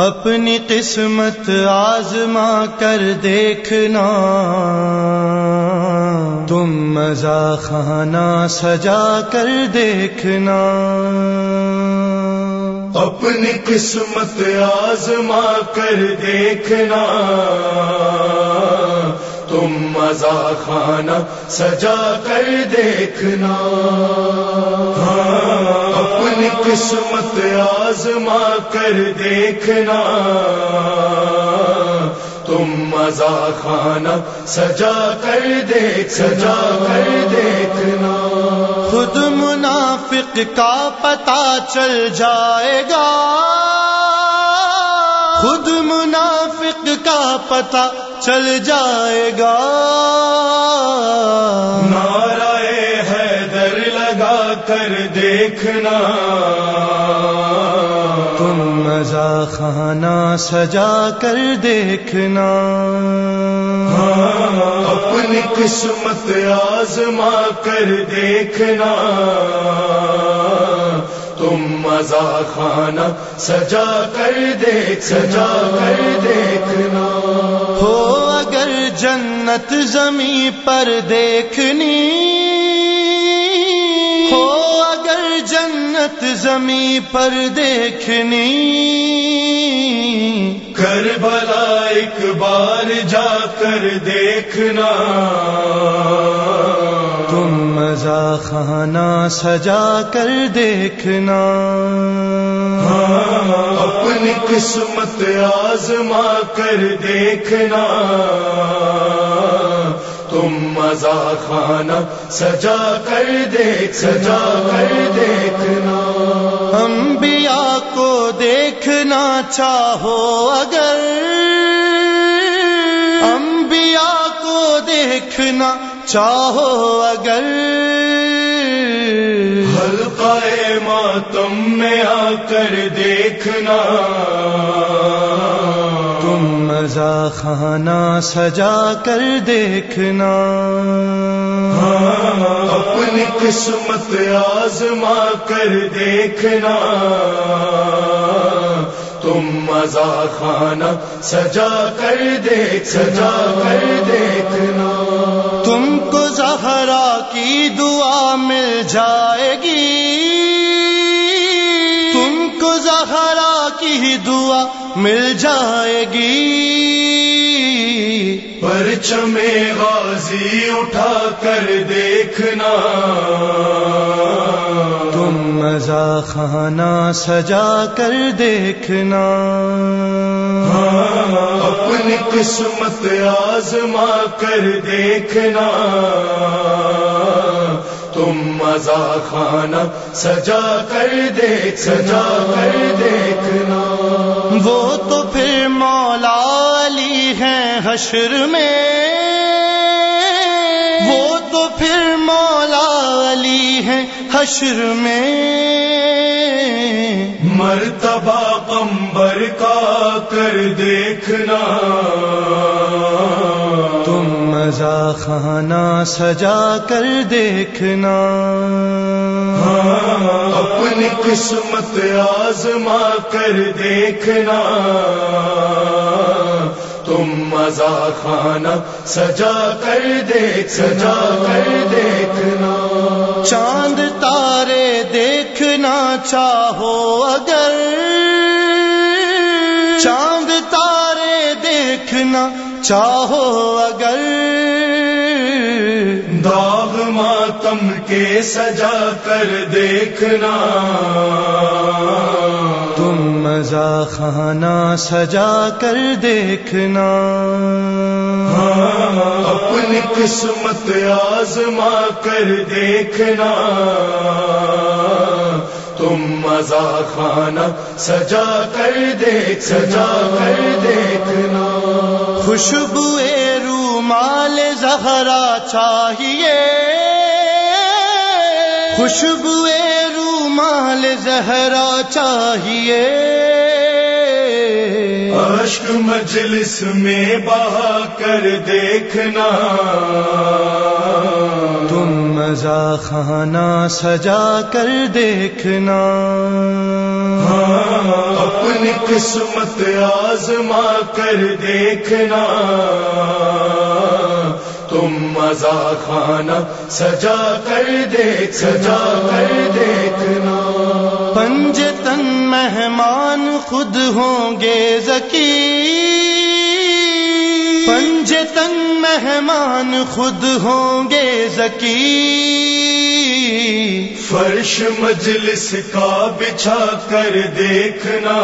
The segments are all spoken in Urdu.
اپنی قسمت آزما کر دیکھنا تم مزا خانہ سجا کر دیکھنا اپنی قسمت آزما کر دیکھنا تم مزا خانہ سجا کر دیکھنا اپنی قسمت آزما کر دیکھنا۔ تم مزا خانہ سجا کر دیکھ سجا کر دیکھنا۔ خود منافق کا پتا چل جائے گا۔ خود منافق کا پتا چل جائے گا۔ لگا کر دیکھنا۔ تم مزا خانہ سجا کر دیکھنا۔ اپنی قسمت آزما کر دیکھنا۔ تم مزا خانہ سجا کر دیکھ سجا کر دیکھنا۔ ہو اگر جنت زمیں پر دیکھنی۔ جنت زمیں پر دیکھنی۔ کربلا ایک بار جا کر دیکھنا۔ تم مزا خانہ سجا کر دیکھنا۔ اپنی قسمت آزما کر دیکھنا۔ تم مزا خانہ سجا کر دیکھ سجا کر دیکھنا۔ انبیاء کو دیکھنا چاہو اگر۔ انبیاء کو دیکھنا چاہو اگر۔ حلقہ ماتم میں آ کر دیکھنا۔ مزا خانہ سجا کر دیکھنا۔ اپنی قسمت آزما کر دیکھنا۔ تم مزا خانہ سجا کر دیکھ سجا کر دیکھنا۔ تم کو زہرا کی دعا مل جائے گی۔ دعا مل جائے گی۔ پرچم غازی اٹھا کر دیکھنا۔ تم مزا خانہ سجا کر دیکھنا۔ اپنی قسمت آزما کر دیکھنا۔ تم مزا خانہ سجا کر دیکھ سجا کر دیکھنا۔ وہ تو پھر مولا علی ہیں حشر میں۔ وہ تو پھر مولا علی ہیں حشر میں۔ مرتبہ کمبر کا کر دیکھنا۔ تم مزا خانہ سجا کر دیکھنا۔ اپنی قسمت آزما کر دیکھنا۔ تم مزا خانہ سجا کر دیکھ، سجا کر دیکھنا۔ چاند تارے دیکھنا چاہو اگر۔ چاند تارے دیکھنا چاہو اگر۔ داغ ماتم کے سجا کر دیکھنا۔ تم مزا خانہ سجا کر دیکھنا۔ اپنی قسمت آزما کر دیکھنا۔ تم مزا خانہ سجا کر دیکھ سجا کر دیکھنا۔ خوشبو رومال زہرا چاہیے۔ خوشبو رومال زہرا چاہیے۔ اشک مجلس میں بہا کر دیکھنا۔ تم مزا خانہ سجا کر دیکھنا۔ اپنی قسمت آزما کر دیکھنا۔ تم مزا خانہ سجا کر دیکھ سجا کر دیکھنا۔ پنجتن مہمان خود ہوں گے ذکی۔ پنجتن مہمان خود ہوں گے ذکی۔ فرش مجلس کا بچھا کر دیکھنا۔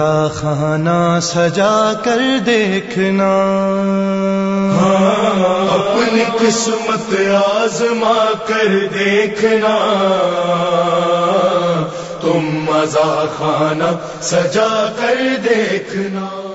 مزا خانہ سجا کر دیکھنا۔ ہاں، اپنی قسمت آزما کر دیکھنا۔ تم مزا خانہ سجا کر دیکھنا۔